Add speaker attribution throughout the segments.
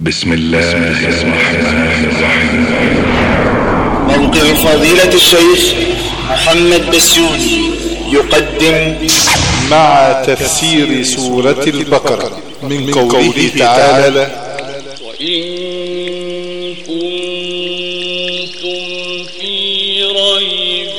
Speaker 1: بسم الله الرحمن الرحيم.
Speaker 2: موقع فضيلة الشيخ محمد بسيوني يقدم
Speaker 3: مع تفسير سورة البقرة من قوله تعالى
Speaker 4: وإن كنتم في ريب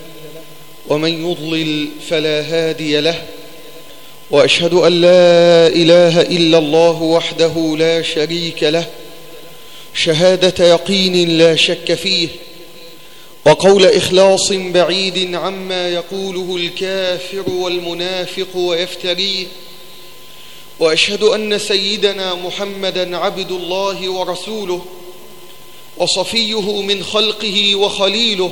Speaker 5: ومن يضلل فلا هادي له وأشهد أن لا إله إلا الله وحده لا شريك له شهادة يقين لا شك فيه وقول إخلاص بعيد عما يقوله الكافر والمنافق ويفتريه وأشهد أن سيدنا محمدا عبد الله ورسوله وصفيه من خلقه وخليله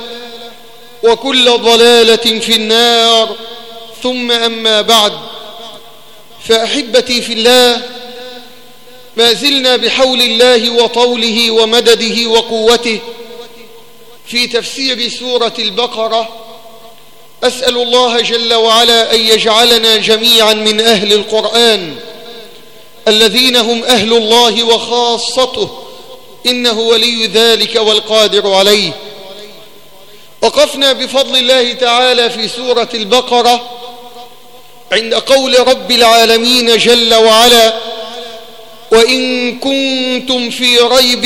Speaker 5: وكل ضلالة في النار. ثم أما بعد فأحبتي في الله ما زلنا بحول الله وطوله ومدده وقوته. في تفسير سورة البقرة أسأل الله جل وعلا أن يجعلنا جميعا من أهل القرآن الذين هم أهل الله وخاصته. إنه ولي ذلك والقادر عليه. وقفنا بفضل الله تعالى في سورة البقرة عند قول رب العالمين جل وعلا وإن كنتم في ريب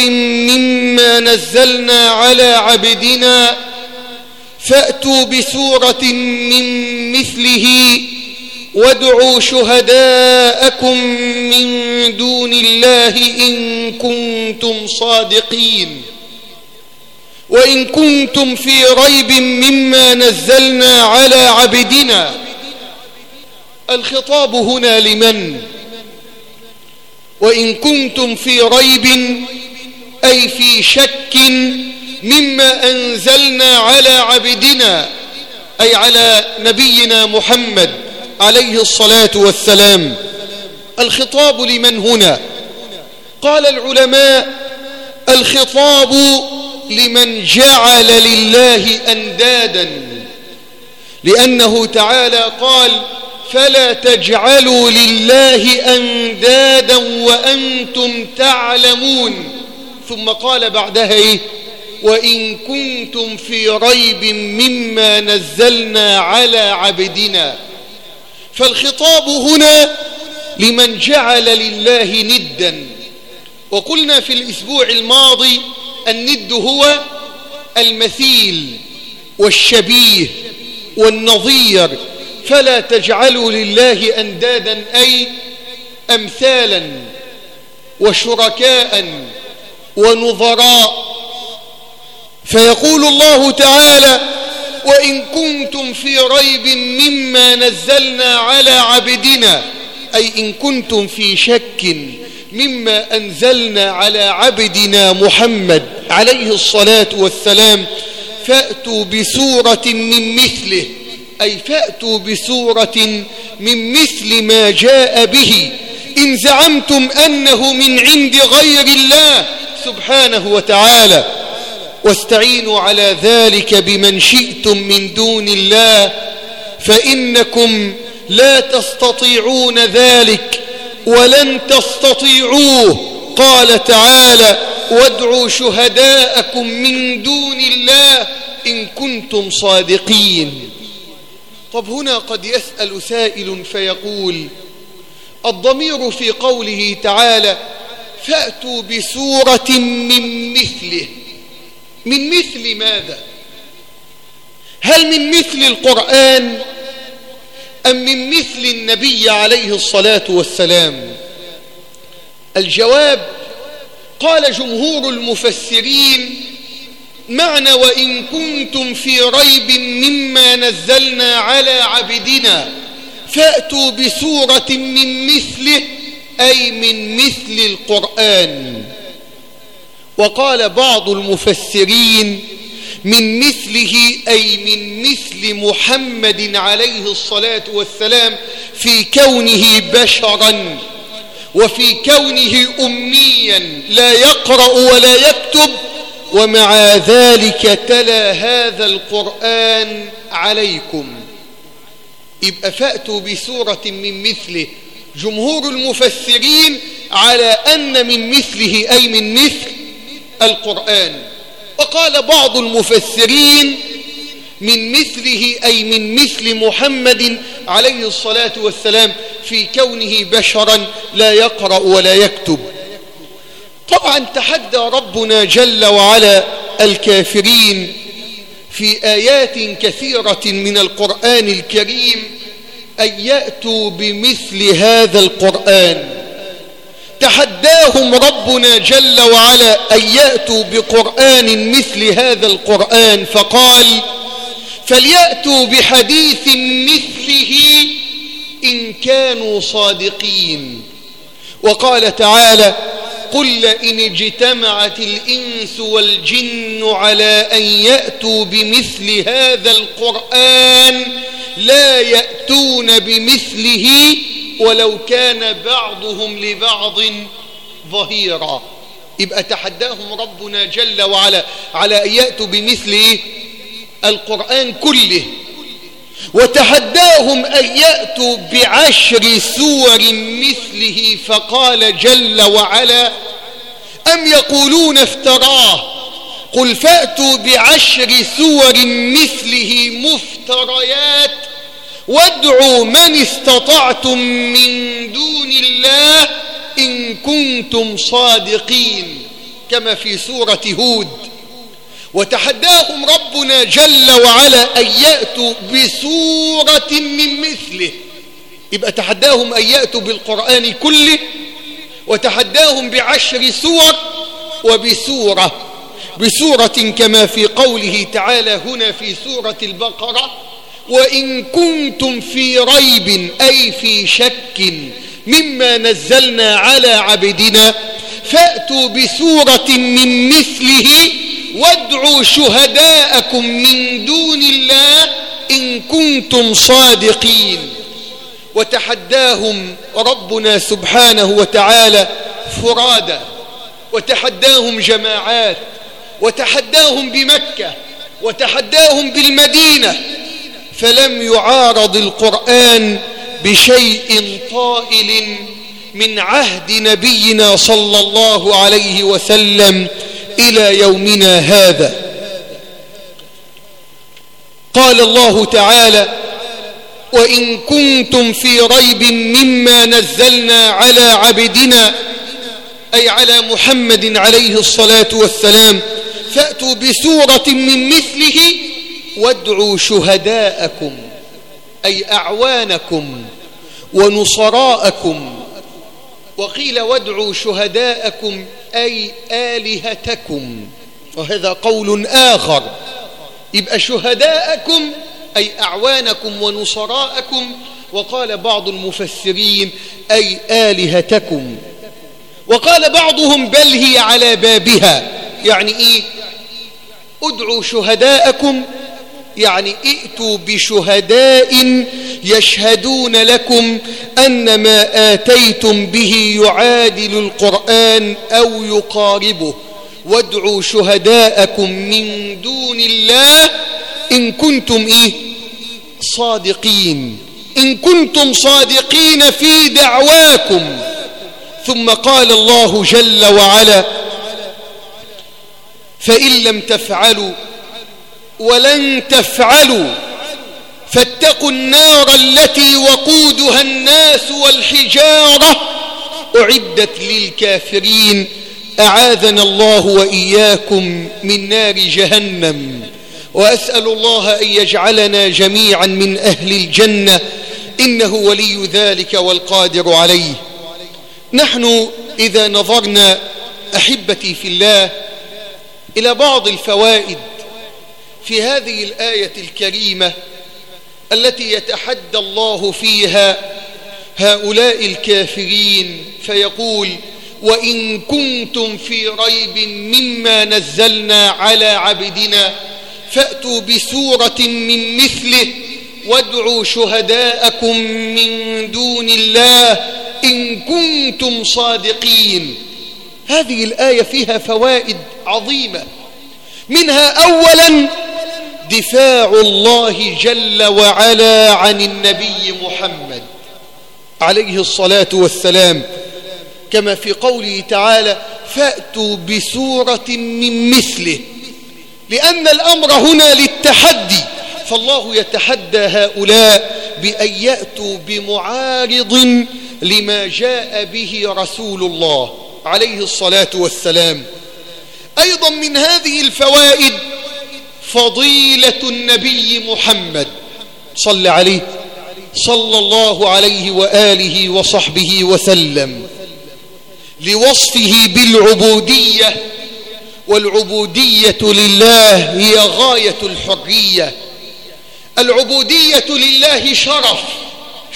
Speaker 5: مما نزلنا على عبدنا فأتوا بسورة من مثله وادعوا شهداءكم من دون الله إن كنتم صادقين. وإن كنتم في ريب مما نزلنا على عبدنا. الخطاب هنا لمن؟ وإن كنتم في ريب أي في شك مما أنزلنا على عبدنا أي على نبينا محمد عليه الصلاة والسلام. الخطاب لمن هنا؟ قال العلماء الخطاب لمن جعل لله أندادا. لأنه تعالى قال فلا تجعلوا لله أندادا وأنتم تعلمون. ثم قال بعدها إيه وإن كنتم في ريب مما نزلنا على عبدنا. فالخطاب هنا لمن جعل لله ندا. وقلنا في الأسبوع الماضي الند هو المثيل والشبيه والنظير. فلا تجعلوا لله أندادا أي أمثالا وشركاء ونظراء. فيقول الله تعالى وإن كنتم في ريب مما نزلنا على عبدنا أي إن كنتم في شك مما أنزلنا على عبدنا محمد عليه الصلاة والسلام فأتوا بسورة من مثله أي فأتوا بسورة من مثل ما جاء به إن زعمتم أنه من عند غير الله سبحانه وتعالى. واستعينوا على ذلك بمن شئتم من دون الله فإنكم لا تستطيعون ذلك. ولن تستطيعوه. قال تعالى وادعوا شهداءكم من دون الله إن كنتم صادقين. طب هنا قد يسأل سائل فيقول الضمير في قوله تعالى فأتوا بسورة من مثله. من مثل ماذا؟ هل من مثل القرآن أم من مثل النبي عليه الصلاة والسلام؟ الجواب قال جمهور المفسرين معنى وإن كنتم في ريب مما نزلنا على عبدنا فأتوا بسورة من مثله أي من مثل القرآن. وقال بعض المفسرين من مثله أي من مثل محمد عليه الصلاة والسلام في كونه بشرا وفي كونه أميا لا يقرأ ولا يكتب ومع ذلك تلا هذا القرآن عليكم. يبقى فأتوا بسورة من مثله. جمهور المفسرين على أن من مثله أي من مثل القرآن. وقال بعض المفسرين من مثله أي من مثل محمد عليه الصلاة والسلام في كونه بشرا لا يقرأ ولا يكتب. طبعا تحدى ربنا جل وعلا الكافرين في آيات كثيرة من القرآن الكريم أن يأتوا بمثل هذا القرآن. تحداهم ربنا جل وعلا أن يأتوا بقرآن مثل هذا القرآن فقال فليأتوا بحديث مثله إن كانوا صادقين. وقال تعالى قل إن اجتمعت الإنس والجن على أن يأتوا بمثل هذا القرآن لا يأتون بمثله ولو كان بعضهم لبعض ظهيرا. يبقى تحداهم ربنا جل وعلا على أن يأتوا بمثل القرآن كله. وتحداهم أن يأتوا بعشر سور مثله فقال جل وعلا أم يقولون افتراه؟ قل فأتوا بعشر سور مثله مفتريات وادعوا من استطعتم من دون الله إن كنتم صادقين كما في سورة هود. وتحداهم رب ربنا جل وعلا أن يأتوا بسورة من مثله. يبقى تحداهم أن يأتوا بالقرآن كله وتحداهم بعشر سور وبسورة بسورة كما في قوله تعالى هنا في سورة البقرة وإن كنتم في ريب أي في شك مما نزلنا على عبدنا فأتوا بسورة من مثله وادعوا شهداءكم من دون الله إن كنتم صادقين. وتحداهم ربنا سبحانه وتعالى فرادا وتحداهم جماعات وتحداهم بمكة وتحداهم بالمدينة فلم يعارض القرآن بشيء طائل من عهد نبينا صلى الله عليه وسلم إلى يومنا هذا. قال الله تعالى وإن كنتم في ريب مما نزلنا على عبدنا أي على محمد عليه الصلاة والسلام فأتوا بسورة من مثله وادعوا شهداءكم أي أعوانكم ونصراءكم. وقيل وادعوا شهداءكم أي آلهتكم. وهذا قول آخر. يبقى شهداءكم أي أعوانكم ونصراءكم. وقال بعض المفسرين أي آلهتكم. وقال بعضهم بل هي على بابها. يعني إيه؟ ادعوا شهداءكم يعني ائتوا بشهداء يشهدون لكم أن ما آتيتم به يعادل القرآن أو يقاربه. وادعوا شهداءكم من دون الله إن كنتم إيه؟ صادقين. إن كنتم صادقين في دعواكم. ثم قال الله جل وعلا فإن لم تفعلوا ولن تفعلوا. فاتقوا النار التي وقودها الناس والحجارة. أعدت للكافرين. أعاذنا الله وإياكم من نار جهنم. وأسأل الله أن يجعلنا جميعا من أهل الجنة. إنه ولي ذلك والقادر عليه. نحن إذا نظرنا أحبتي في الله إلى بعض الفوائد في هذه الآية الكريمة التي يتحدى الله فيها هؤلاء الكافرين فيقول وإن كنتم في ريب مما نزلنا على عبدنا فأتوا بسورة من مثله وادعوا شهداءكم من دون الله إن كنتم صادقين. هذه الآية فيها فوائد عظيمة. منها أولا دفاع الله جل وعلا عن النبي محمد عليه الصلاة والسلام. كما في قوله تعالى فأتوا بسورة من مثله. لأن الأمر هنا للتحدي. فالله يتحدى هؤلاء بأن يأتوا بمعارض لما جاء به رسول الله عليه الصلاة والسلام. أيضا من هذه الفوائد فضيلة النبي محمد. صلى عليه. صلى الله عليه وآله وصحبه وسلم. لوصفه بالعبودية. والعبودية لله هي غاية الحرية. العبودية لله شرف.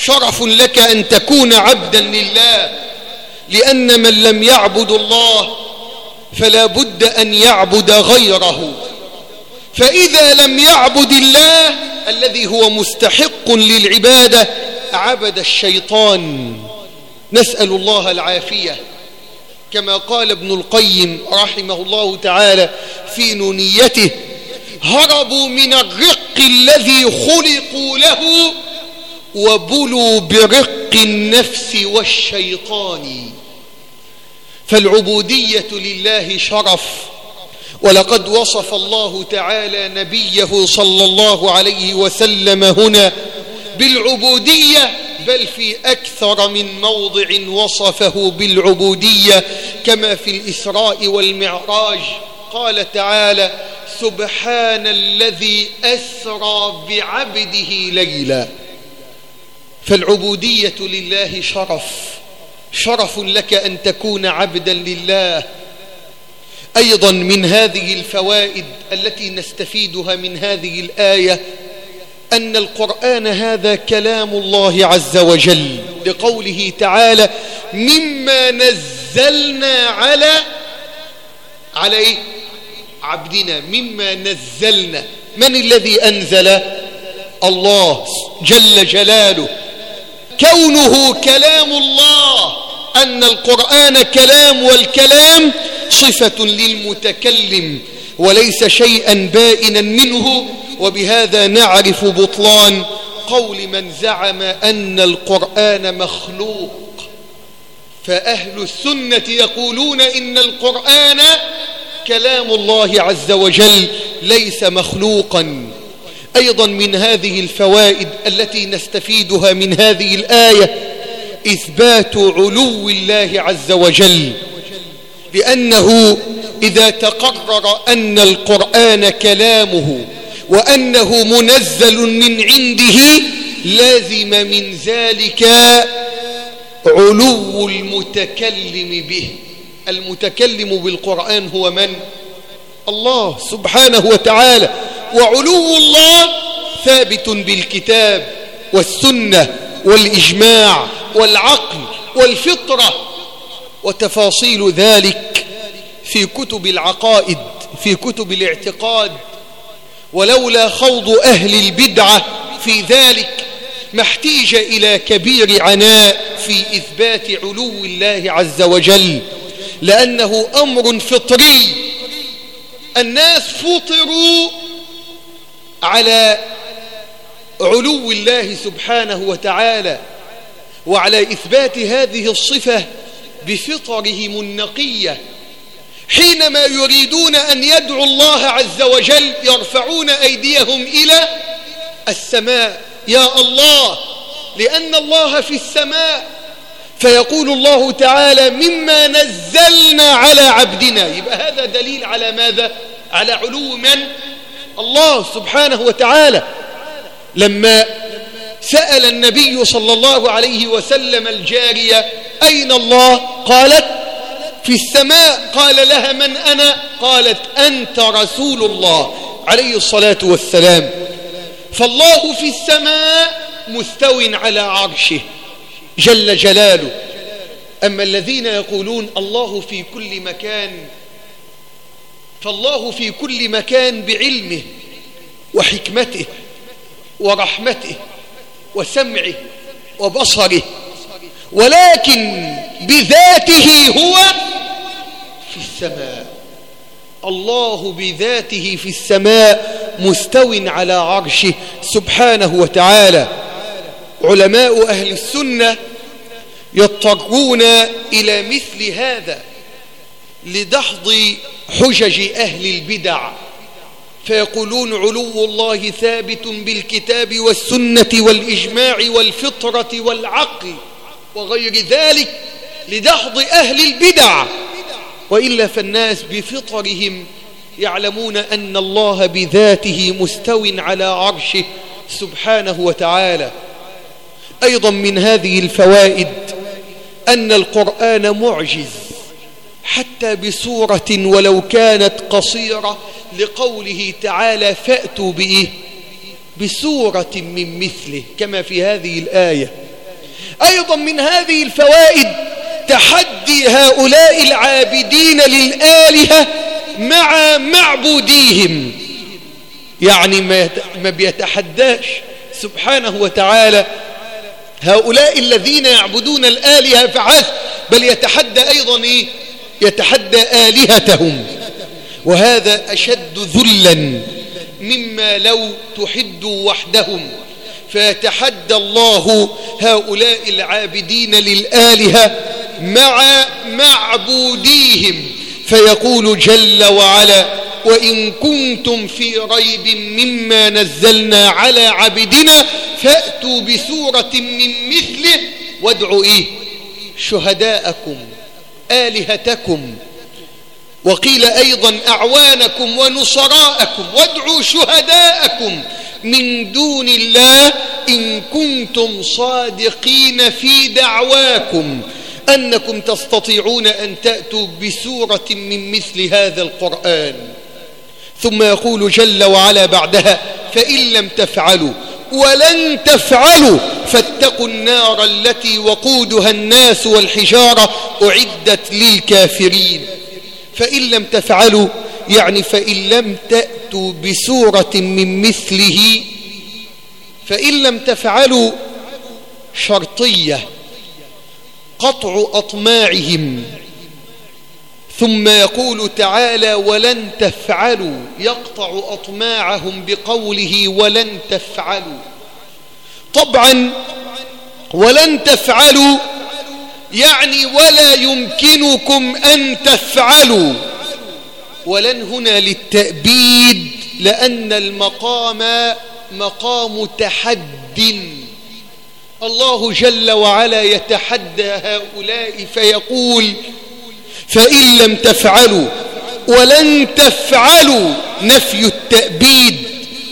Speaker 5: شرف لك أن تكون عبدا لله. لأن من لم يعبد الله فلا بد أن يعبد غيره. فإذا لم يعبد الله الذي هو مستحق للعبادة عبد الشيطان. نسأل الله العافية. كما قال ابن القيم رحمه الله تعالى في نونيته هربوا من الرق الذي خلقوا له وبلوا برق النفس والشيطان. فالعبودية لله شرف. ولقد وصف الله تعالى نبيه صلى الله عليه وسلم هنا بالعبودية بل في أكثر من موضع وصفه بالعبودية كما في الإسراء والمعراج. قال تعالى سبحان الذي أسرى بعبده ليلا. فالعبودية لله شرف. شرف لك أن تكون عبدا لله. أيضا من هذه الفوائد التي نستفيدها من هذه الآية أن القرآن هذا كلام الله عز وجل لقوله تعالى مما نزلنا على على إيه؟ عبدنا. مما نزلنا من الذي أنزل؟ الله جل جلاله. كونه كلام الله. أن القرآن كلام والكلام صفة للمتكلم وليس شيئا بائنا منه وبهذا نعرف بطلان قول من زعم أن القرآن مخلوق. فأهل السنة يقولون إن القرآن كلام الله عز وجل ليس مخلوقا. أيضا من هذه الفوائد التي نستفيدها من هذه الآية إثبات علو الله عز وجل لأنه إذا تقرر أن القرآن كلامه وأنه منزل من عنده لازم من ذلك علو المتكلم به المتكلم بالقرآن هو من؟ الله سبحانه وتعالى وعلو الله ثابت بالكتاب والسنة والإجماع والعقل والفطرة وتفاصيل ذلك في كتب العقائد في كتب الاعتقاد. ولولا خوض أهل البدعة في ذلك ما احتيج إلى كبير عناء في إثبات علو الله عز وجل لأنه أمر فطري. الناس فطروا على علو الله سبحانه وتعالى. وعلى إثبات هذه الصفة بفطرهم النقية. حينما يريدون أن يدعوا الله عز وجل يرفعون أيديهم إلى السماء. يا الله لأن الله في السماء. فيقول الله تعالى مما نزلنا على عبدنا. يبقى هذا دليل على ماذا؟ على علو من؟ الله سبحانه وتعالى. لما سأل النبي صلى الله عليه وسلم الجارية أين الله؟ قالت في السماء. قال لها من أنا؟ قالت أنت رسول الله. عليه الصلاة والسلام. فالله في السماء مستو على عرشه. جل جلاله. أما الذين يقولون الله في كل مكان فالله في كل مكان بعلمه وحكمته ورحمته. وسمعه وبصره ولكن بذاته هو في السماء. الله بذاته في السماء مستو على عرشه سبحانه وتعالى. علماء أهل السنة يضطرون إلى مثل هذا لدحض حجج أهل البدع. فيقولون علو الله ثابت بالكتاب والسنة والإجماع والفطرة والعقل وغير ذلك لدحض أهل البدع. وإلا فالناس بفطرهم يعلمون أن الله بذاته مستو على عرشه سبحانه وتعالى. أيضا من هذه الفوائد أن القرآن معجز حتى بسورة ولو كانت قصيرة لقوله تعالى فأتوا بإيه بسورة من مثله كما في هذه الآية. أيضا من هذه الفوائد تحدي هؤلاء العابدين للآلهة مع معبوديهم. يعني ما بيتحداش سبحانه وتعالى هؤلاء الذين يعبدون الآلهة فحسب بل يتحدى أيضا إيه؟ يتحدى آلهتهم. وهذا أشد ذلا مما لو تحدوا وحدهم. فيتحدى الله هؤلاء العابدين للآلهة مع معبوديهم. فيقول جل وعلا وإن كنتم في ريب مما نزلنا على عبدنا فأتوا بسورة من مثله وادعوا إيه؟ شهداءكم آلهتكم. وقيل أيضا أعوانكم ونصراءكم وادعوا شهداءكم من دون الله إن كنتم صادقين في دعواكم أنكم تستطيعون أن تأتوا بسورة من مثل هذا القرآن. ثم يقول جل وعلا بعدها فإن لم تفعلوا ولن تفعلوا فاتقوا النار التي وقودها الناس والحجارة أعدت للكافرين. فإن لم تفعلوا يعني فإن لم تأتوا بسورة من مثله فإن لم تفعلوا شرطية قطع أطماعهم. ثم يقول تعالى ولن تفعلوا. يقطع أطماعهم بقوله ولن تفعلوا. طبعا ولن تفعلوا يعني ولا يمكنكم أن تفعلوا. ولن هنا للتأبيد لأن المقام مقام تحد. الله جل وعلا يتحدى هؤلاء فيقول فإن لم تفعلوا ولن تفعلوا نفي التأبيد.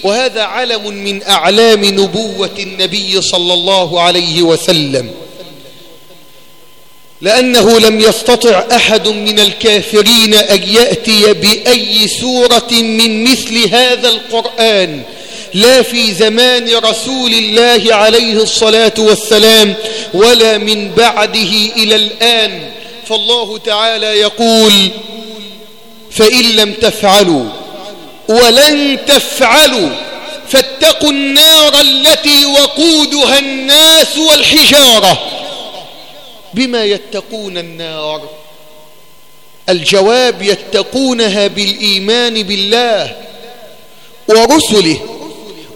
Speaker 5: وهذا علم من أعلام نبوة النبي صلى الله عليه وسلم. لأنه لم يستطع أحد من الكافرين أن يأتي بأي سورة من مثل هذا القرآن لا في زمان رسول الله عليه الصلاة والسلام ولا من بعده إلى الآن. فالله تعالى يقول فإن لم تفعلوا ولن تفعلوا فاتقوا النار التي وقودها الناس والحجارة. بما يتقون النار. الجواب يتقونها بالإيمان بالله ورسله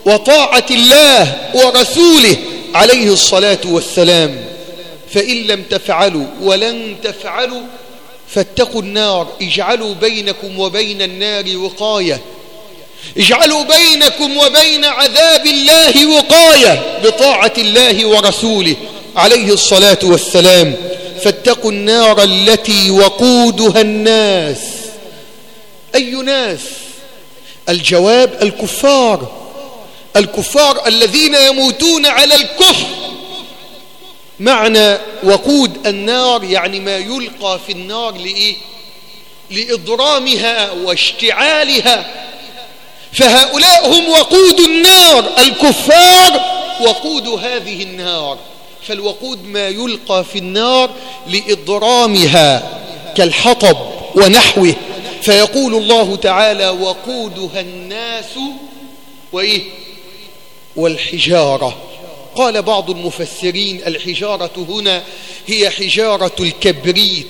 Speaker 5: وطاعة الله ورسوله عليه الصلاة والسلام. فإن لم تفعلوا ولن تفعلوا فاتقوا النار اجعلوا بينكم وبين النار وقاية. اجعلوا بينكم وبين عذاب الله وقاية بطاعة الله ورسوله. عليه الصلاة والسلام فاتقوا النار التي وقودها الناس. أي ناس؟ الجواب الكفار. الكفار الذين يموتون على الكفر معنى وقود النار يعني ما يلقى في النار لإيه؟ لإضرامها واشتعالها. فهؤلاء هم وقود النار. الكفار وقود هذه النار. فالوقود ما يلقى في النار لإضرامها كالحطب ونحوه. فيقول الله تعالى وقودها الناس وإيه؟ والحجارة. قال بعض المفسرين الحجارة هنا هي حجارة الكبريت.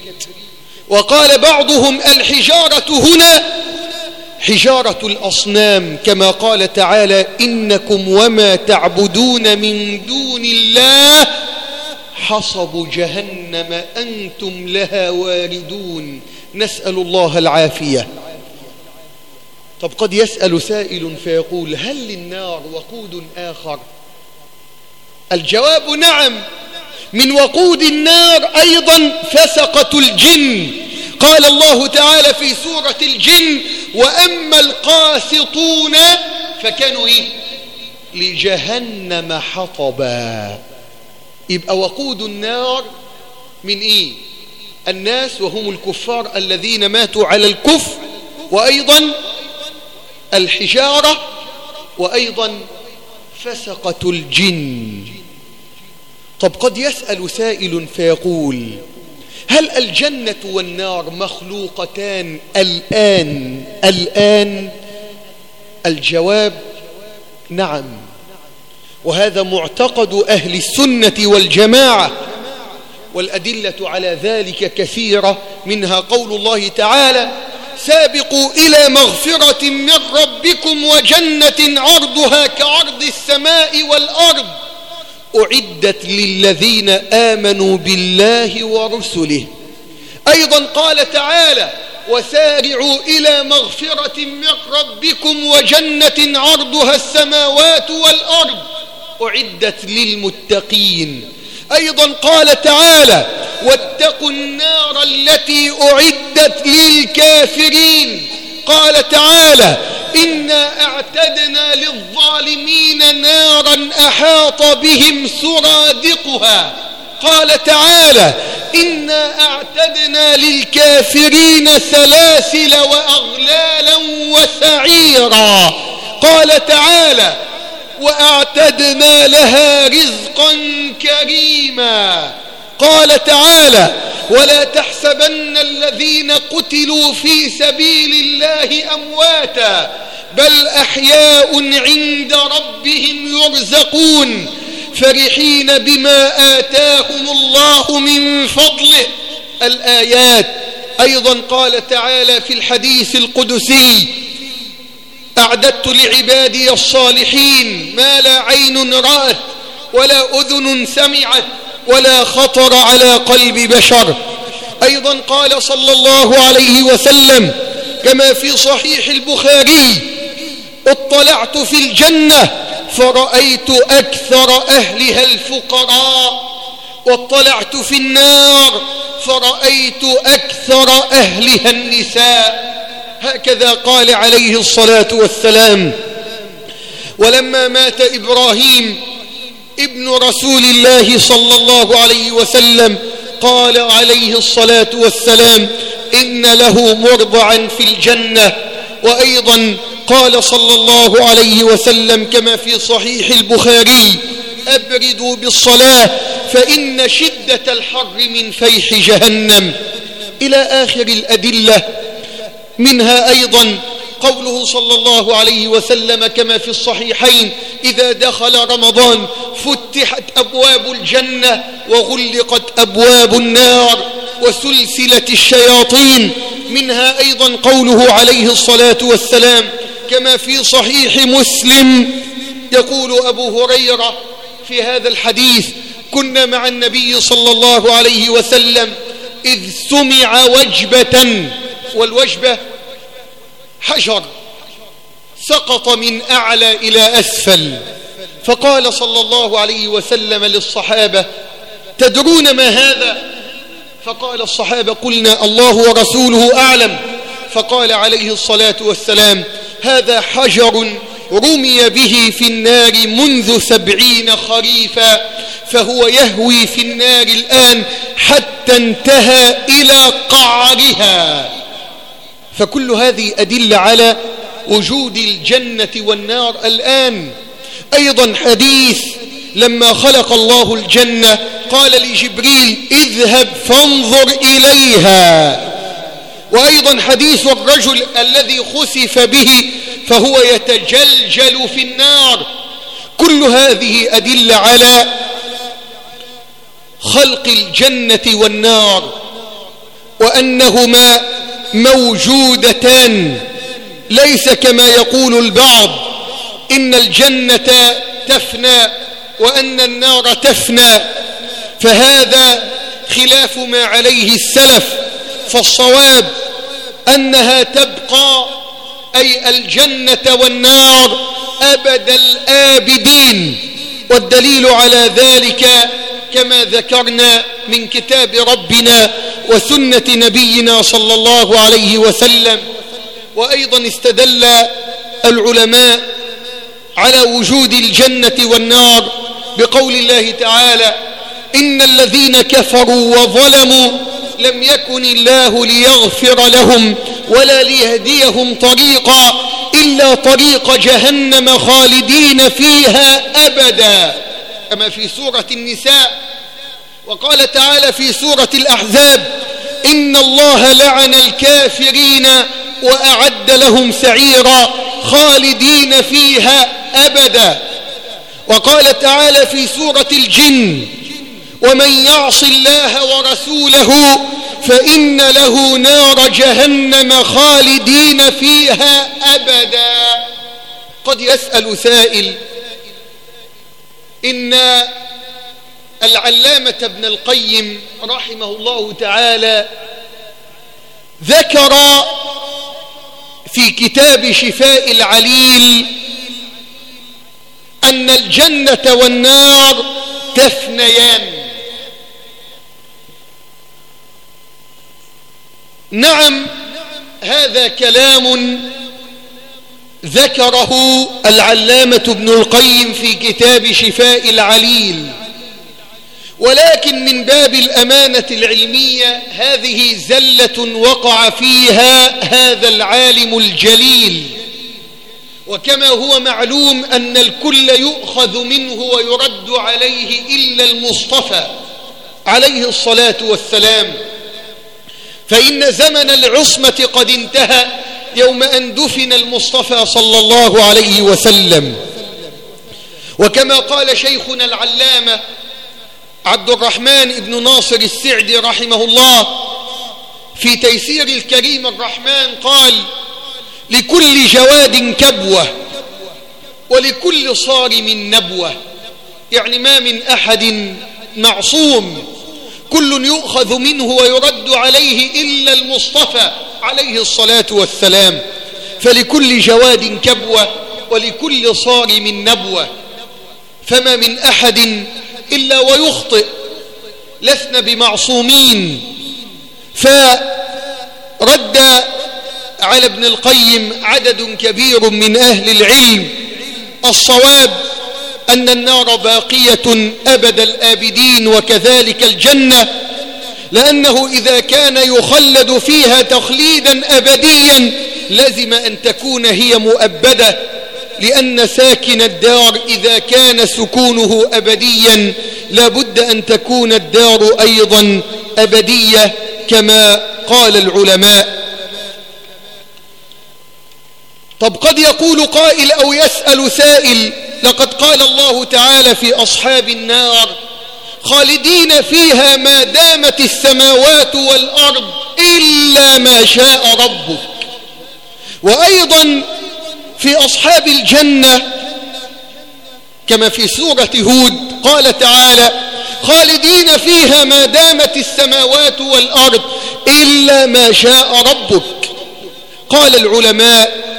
Speaker 5: وقال بعضهم الحجارة هنا حجارة الأصنام كما قال تعالى إنكم وما تعبدون من دون الله حصب جهنم أنتم لها واردون. نسأل الله العافية. طب قد يسأل سائل فيقول هل للنار وقود آخر؟ الجواب نعم. من وقود النار أيضا فسقة الجن. قال الله تعالى في سورة الجن وأما القاسطون فكانوا إيه؟ لجهنم حطبا. يبقى وقود النار من إيه؟ الناس وهم الكفار الذين ماتوا على الكفر وأيضا الحجارة وأيضا فسقة الجن. طب قد يسأل سائل فيقول هل الجنة والنار مخلوقتان الآن؟ الآن الجواب نعم. وهذا معتقد أهل السنة والجماعة والأدلة على ذلك كثيرة منها قول الله تعالى سابقوا إلى مغفرة من ربكم وجنة عرضها كعرض السماء والأرض. أعدت للذين آمنوا بالله ورسله. أيضا قال تعالى وسارعوا إلى مغفرة من ربكم وجنة عرضها السماوات والأرض. أعدت للمتقين. أيضا قال تعالى واتقوا النار التي أعدت للكافرين. قال تعالى إنا أعتدنا للظالمين نارا أحاط بهم سرادقها. قال تعالى إنا أعتدنا للكافرين سلاسل وأغلالا وسعيرا. قال تعالى وأعتدنا لها رزقا كريما. قال تعالى ولا تحسبن الذين قتلوا في سبيل الله أمواتا بل أحياء عند ربهم يرزقون فرحين بما آتاهم الله من فضله. الآيات. أيضا قال تعالى في الحديث القدسي أعددت لعبادي الصالحين ما لا عين رأت ولا أذن سمعت ولا خطر على قلب بشر. أيضا قال صلى الله عليه وسلم كما في صحيح البخاري اطلعت في الجنة فرأيت أكثر أهلها الفقراء واطلعت في النار فرأيت أكثر أهلها النساء. هكذا قال عليه الصلاة والسلام ولما مات إبراهيم ابن رسول الله صلى الله عليه وسلم قال عليه الصلاة والسلام إن له مرضعا في الجنة. وأيضا قال صلى الله عليه وسلم كما في صحيح البخاري أبردوا بالصلاة فإن شدة الحر من فيح جهنم. إلى آخر الأدلة منها أيضا قوله صلى الله عليه وسلم كما في الصحيحين إذا دخل رمضان فتحت أبواب الجنة وغلقت أبواب النار وسلسلة الشياطين. منها أيضا قوله عليه الصلاة والسلام كما في صحيح مسلم يقول أبو هريرة في هذا الحديث كنا مع النبي صلى الله عليه وسلم إذ سمع وجبة والوجبة حجر سقط من أعلى إلى أسفل. فقال صلى الله عليه وسلم للصحابة تدرون ما هذا؟ فقال الصحابة قلنا الله ورسوله أعلم. فقال عليه الصلاة والسلام هذا حجر رمي به في النار منذ سبعين خريفا فهو يهوي في النار الآن حتى انتهى إلى قعرها. فكل هذه أدلة على وجود الجنة والنار الآن. أيضا حديث لما خلق الله الجنة قال لجبريل اذهب فانظر إليها. وأيضا حديث الرجل الذي خسف به فهو يتجلجل في النار. كل هذه أدلة على خلق الجنة والنار وأنهما موجودتان. ليس كما يقول البعض إن الجنة تفنى وأن النار تفنى. فهذا خلاف ما عليه السلف. فالصواب أنها تبقى أي الجنة والنار أبد الآبدين. والدليل على ذلك كما ذكرنا من كتاب ربنا وسنة نبينا صلى الله عليه وسلم. وأيضا استدل العلماء على وجود الجنة والنار بقول الله تعالى إن الذين كفروا وظلموا لم يكن الله ليغفر لهم ولا ليهديهم طريقا إلا طريق جهنم خالدين فيها أبدا. كما في سورة النساء وقال تعالى في سورة الأحزاب إن الله لعن الكافرين وأعد لهم سعيرا خالدين فيها أبدا. وقال تعالى في سورة الجن ومن يعص الله ورسوله فإن له نار جهنم خالدين فيها أبدا. قد يسأل سائل إن العلامة ابن القيم رحمه الله تعالى ذكر في كتاب شفاء العليل أن الجنة والنار تفنيان. نعم هذا كلام ذكره العلامة ابن القيم في كتاب شفاء العليل. ولكن من باب الأمانة العلمية هذه زلة وقع فيها هذا العالم الجليل. وكما هو معلوم أن الكل يؤخذ منه ويرد عليه إلا المصطفى عليه الصلاة والسلام. فإن زمن العصمة قد انتهى يوم أن دفن المصطفى صلى الله عليه وسلم. وكما قال شيخنا العلامة عبد الرحمن بن ناصر السعدي رحمه الله في تيسير الكريم الرحمن قال لكل جواد كبوة ولكل صارم نبوة. يعني ما من أحد معصوم. كل يؤخذ منه ويرد عليه إلا المصطفى عليه الصلاة والسلام. فلكل جواد كبوة ولكل صارم نبوة. فما من أحد إلا ويخطئ لسنا بمعصومين. فرد على ابن القيم عدد كبير من أهل العلم. الصواب أن النار باقية أبد الآبدين وكذلك الجنة لأنه إذا كان يخلد فيها تخليدا أبديا لزم أن تكون هي مؤبدة لأن ساكن الدار إذا كان سكونه أبديا لابد أن تكون الدار أيضا أبدية كما قال العلماء. طب قد يقول قائل أو يسأل سائل لقد قال الله تعالى في أصحاب النار خالدين فيها ما دامت السماوات والأرض إلا ما شاء ربك. وأيضا في أصحاب الجنة كما في سورة هود قال تعالى خالدين فيها ما دامت السماوات والأرض إلا ما شاء ربك. قال العلماء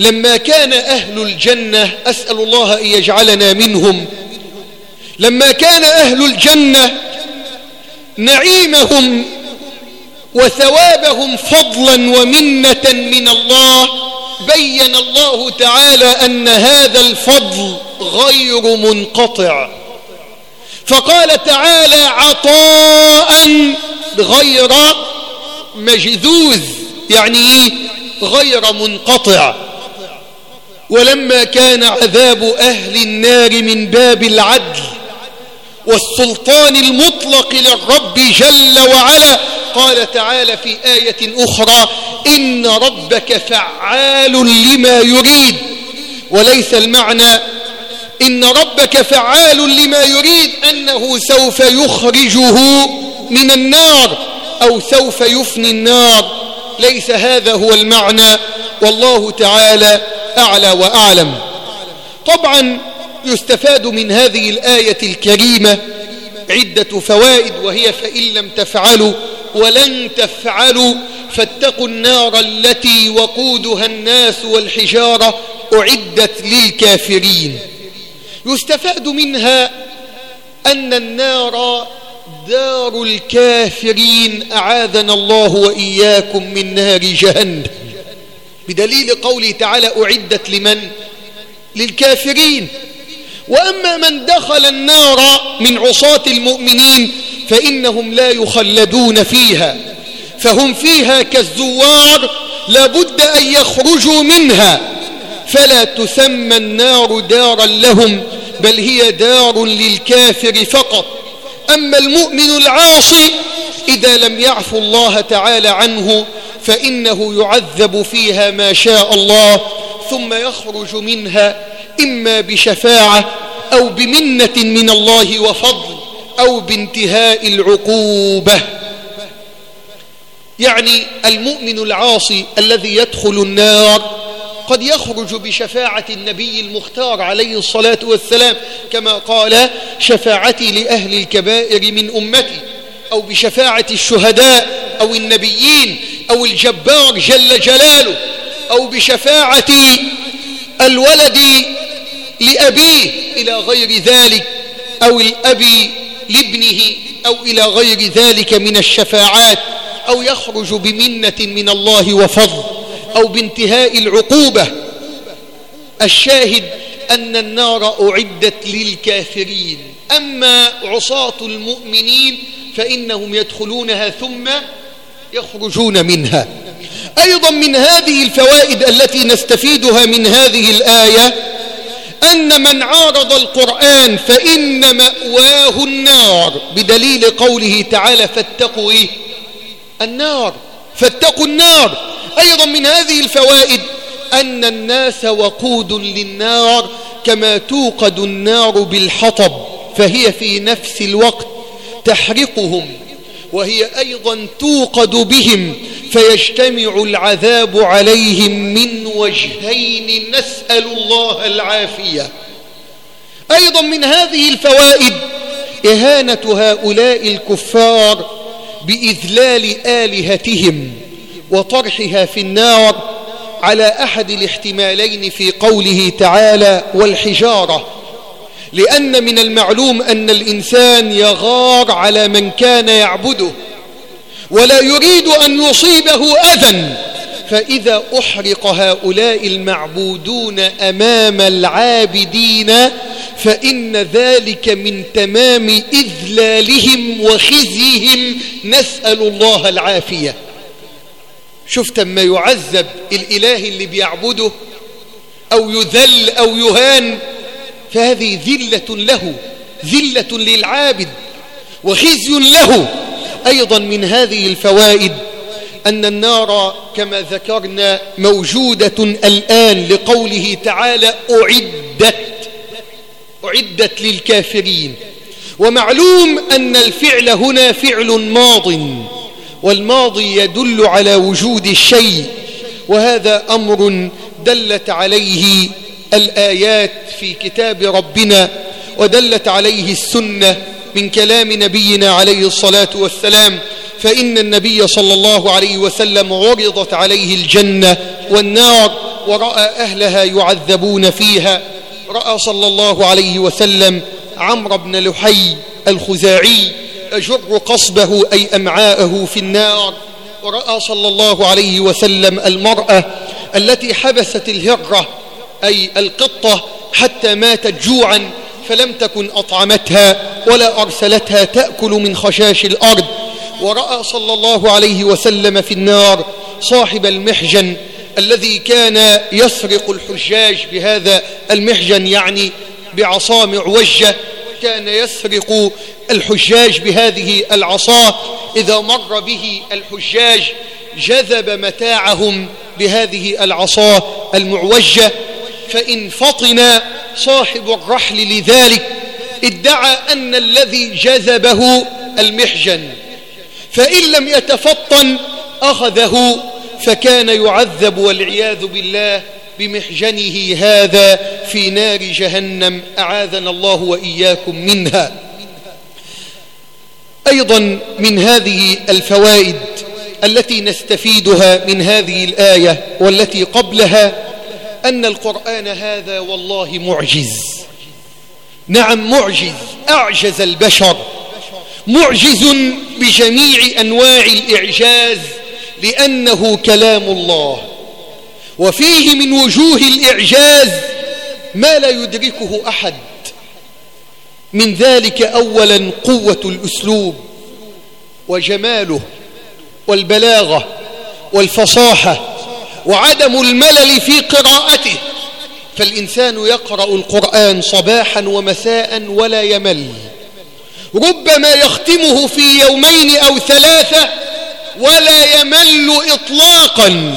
Speaker 5: لما كان أهل الجنة أسأل الله أن يجعلنا منهم. لما كان أهل الجنة نعيمهم وثوابهم فضلا ومنة من الله. بين الله تعالى أن هذا الفضل غير منقطع. فقال تعالى عطاء غير مجذوذ يعني؟ غير منقطع. ولما كان عذاب أهل النار من باب العدل والسلطان المطلق للرب جل وعلا قال تعالى في آية أخرى إن ربك فعال لما يريد. وليس المعنى إن ربك فعال لما يريد أنه سوف يخرجه من النار أو سوف يفني النار. ليس هذا هو المعنى. والله تعالى أعلى وأعلم. طبعا يستفاد من هذه الآية الكريمة عدة فوائد وهي فإن لم تفعلوا ولن تفعلوا فاتقوا النار التي وقودها الناس والحجارة أعدت للكافرين. يستفاد منها أن النار دار الكافرين أعاذنا الله وإياكم من نار جهنم. بدليل قوله تعالى أعدت لمن؟ للكافرين. وأما من دخل النار من عصاة المؤمنين فإنهم لا يخلدون فيها فهم فيها كالزوار لابد أن يخرجوا منها. فلا تسمى النار دارا لهم بل هي دار للكافر فقط. أما المؤمن العاصي إذا لم يعفو الله تعالى عنه فإنه يعذب فيها ما شاء الله ثم يخرج منها إما بشفاعة أو بمنة من الله وفضل أو بانتهاء العقوبة. يعني المؤمن العاصي الذي يدخل النار قد يخرج بشفاعة النبي المختار عليه الصلاة والسلام كما قال شفاعتي لأهل الكبائر من أمتي أو بشفاعة الشهداء أو النبيين أو الجبار جل جلاله أو بشفاعة الولد لأبيه إلى غير ذلك أو الأب لابنه أو إلى غير ذلك من الشفاعات أو يخرج بمنة من الله وفضل أو بانتهاء العقوبة. الشاهد أن النار أعدت للكافرين أما عصاة المؤمنين فإنهم يدخلونها ثم يخرجون منها. أيضا من هذه الفوائد التي نستفيدها من هذه الآية أن من عارض القرآن فإن مأواه النار بدليل قوله تعالى فاتقوا إيه؟ النار. فاتقوا النار. أيضا من هذه الفوائد أن الناس وقود للنار كما توقد النار بالحطب فهي في نفس الوقت تحرقهم. وهي أيضا توقد بهم فيجتمع العذاب عليهم من وجهين نسأل الله العافية. أيضا من هذه الفوائد إهانة هؤلاء الكفار بإذلال آلهتهم وطرحها في النار على أحد الاحتمالين في قوله تعالى والحجارة. لأن من المعلوم أن الإنسان يغار على من كان يعبده ولا يريد أن يصيبه أذى. فإذا أحرق هؤلاء المعبودون أمام العابدين فإن ذلك من تمام إذلالهم وخزيهم. نسأل الله العافية. شفت ما يعذب الإله اللي بيعبده أو يذل أو يهان فهذه ذلة له ذلة للعابد وخزي له. أيضا من هذه الفوائد أن النار كما ذكرنا موجودة الآن لقوله تعالى أعدت أعدت للكافرين. ومعلوم أن الفعل هنا فعل ماض والماضي يدل على وجود الشيء وهذا أمر دلت عليه الآيات في كتاب ربنا ودلت عليه السنة من كلام نبينا عليه الصلاة والسلام فإن النبي صلى الله عليه وسلم عرضت عليه الجنة والنار ورأى أهلها يعذبون فيها. رأى صلى الله عليه وسلم عمرو بن لحي الخزاعي يجر قصبه أي أمعاءه في النار. ورأى صلى الله عليه وسلم المرأة التي حبست الهرة أي القطة حتى ماتت جوعا فلم تكن أطعمتها ولا أرسلتها تأكل من خشاش الأرض. ورأى صلى الله عليه وسلم في النار صاحب المحجن الذي كان يسرق الحجاج بهذا المحجن يعني بعصا معوجة كان يسرق الحجاج بهذه العصا. إذا مر به الحجاج جذب متاعهم بهذه العصا المعوجة فإن فطن صاحب الرحل لذلك ادعى أن الذي جذبه المحجن فإن لم يتفطن أخذه فكان يعذب والعياذ بالله بمحجنه هذا في نار جهنم أعاذنا الله وإياكم منها. أيضا من هذه الفوائد التي نستفيدها من هذه الآية والتي قبلها أن القرآن هذا والله معجز. نعم معجز. أعجز البشر. معجز بجميع أنواع الإعجاز لأنه كلام الله. وفيه من وجوه الإعجاز ما لا يدركه أحد. من ذلك أولا قوة الأسلوب وجماله والبلاغة والفصاحة وعدم الملل في قراءته. فالإنسان يقرأ القرآن صباحا ومساء ولا يمل. ربما يختمه في يومين أو ثلاثة ولا يمل إطلاقا.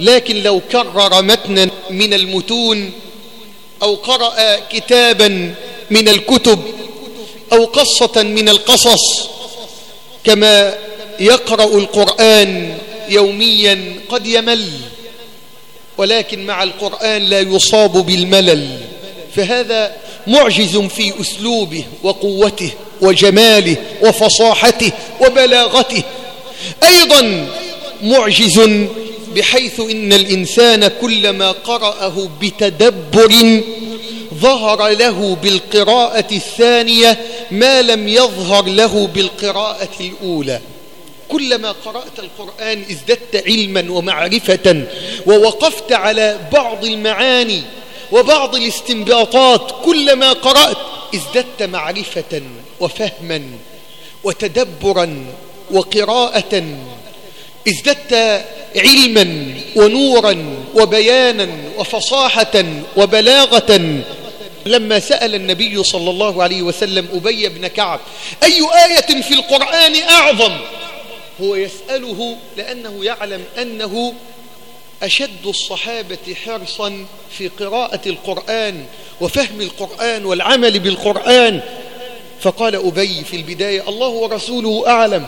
Speaker 5: لكن لو كرر متنا من المتون أو قرأ كتابا من الكتب أو قصة من القصص كما يقرأ القرآن يوميا قد يمل ولكن مع القرآن لا يصاب بالملل. فهذا معجز في أسلوبه وقوته وجماله وفصاحته وبلاغته. أيضا معجز بحيث إن الإنسان كلما قرأه بتدبر ظهر له بالقراءة الثانية ما لم يظهر له بالقراءة الأولى. كلما قرأت القرآن ازددت علما ومعرفة ووقفت على بعض المعاني وبعض الاستنباطات كلما قرأت ازددت معرفة وفهما وتدبرا وقراءة ازددت علما ونورا وبيانا وفصاحة وبلاغة. لما سأل النبي صلى الله عليه وسلم أبي بن كعب أي آية في القرآن أعظم؟ هو يسأله لأنه يعلم أنه أشد الصحابة حرصا في قراءة القرآن وفهم القرآن والعمل بالقرآن. فقال أبي في البداية الله ورسوله أعلم.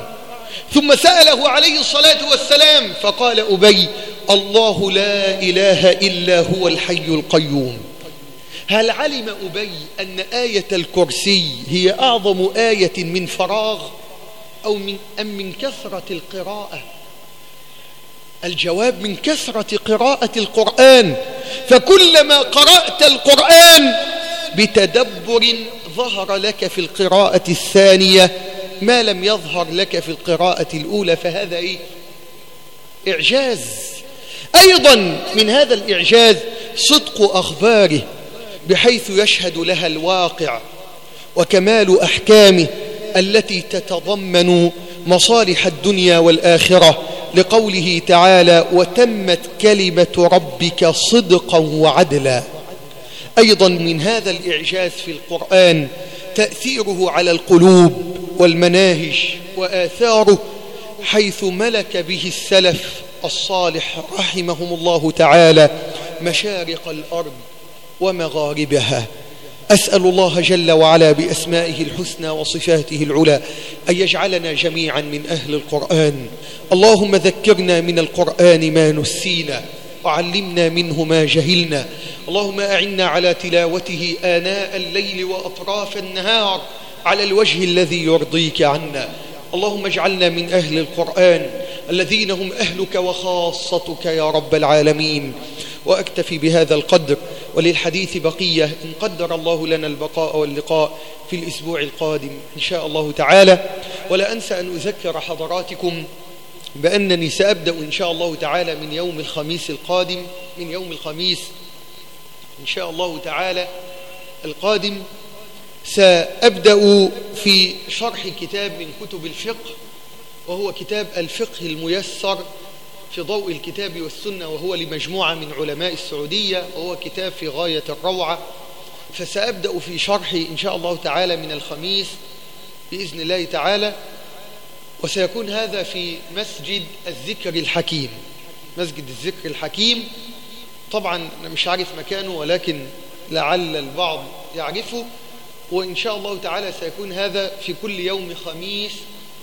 Speaker 5: ثم سأله عليه الصلاة والسلام فقال أبي الله لا إله إلا هو الحي القيوم. هل علم أبي أن آية الكرسي هي أعظم آية من فراغ؟ أو من أم من كثرة القراءة. الجواب من كثرة قراءة القرآن. فكلما قرأت القرآن بتدبر ظهر لك في القراءة الثانية ما لم يظهر لك في القراءة الأولى فهذا إيه؟ إعجاز. أيضا من هذا الإعجاز صدق أخباره بحيث يشهد لها الواقع وكمال أحكامه. التي تتضمن مصالح الدنيا والآخرة لقوله تعالى وتمت كلمة ربك صدقا وعدلا. أيضا من هذا الإعجاز في القرآن تأثيره على القلوب والمناهج وآثاره حيث ملك به السلف الصالح رحمهم الله تعالى مشارق الأرض ومغاربها. أسأل الله جل وعلا بأسمائه الحسنى وصفاته العلى أن يجعلنا جميعا من أهل القرآن. اللهم ذكرنا من القرآن ما نسينا وعلمنا منه ما جهلنا. اللهم أعنا على تلاوته آناء الليل وأطراف النهار على الوجه الذي يرضيك عنا. اللهم اجعلنا من أهل القرآن الذين هم أهلك وخاصتك يا رب العالمين. وأكتفي بهذا القدر. وللحديث بقية. إن قدر الله لنا البقاء واللقاء في الأسبوع القادم إن شاء الله تعالى. ولا أنسى أن أذكر حضراتكم بأنني سأبدأ إن شاء الله تعالى من يوم الخميس القادم. من يوم الخميس إن شاء الله تعالى القادم. سأبدأ في شرح كتاب من كتب الفقه وهو كتاب الفقه الميسر. في ضوء الكتاب والسنة وهو لمجموعة من علماء السعودية وهو كتاب في غاية الروعة. فسأبدأ في شرحه إن شاء الله تعالى من الخميس بإذن الله تعالى وسيكون هذا في مسجد الذكر الحكيم. مسجد الذكر الحكيم طبعا أنا مش عارف مكانه ولكن لعل البعض يعرفه. وإن شاء الله تعالى سيكون هذا في كل يوم خميس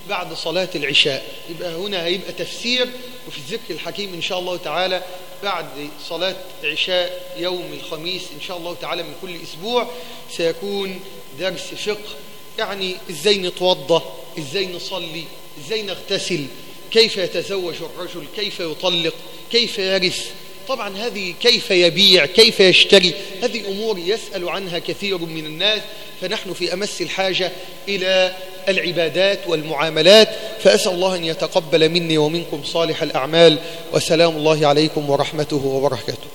Speaker 5: بعد صلاة العشاء. يبقى هنا هيبقى تفسير وفي الذكر الحكيم إن شاء الله تعالى بعد صلاة عشاء يوم الخميس إن شاء الله تعالى من كل أسبوع سيكون درس فقه. يعني إزاي نتوضى؟ إزاي نصلي؟ إزاي نغتسل؟ كيف يتزوج الرجل؟ كيف يطلق؟ كيف يرث؟ طبعا هذه كيف يبيع؟ كيف يشتري؟ هذه أمور يسأل عنها كثير من الناس. فنحن في أمس الحاجة إلى العبادات والمعاملات فأسأل الله أن يتقبل مني ومنكم صالح الأعمال وسلام الله عليكم ورحمته وبركاته.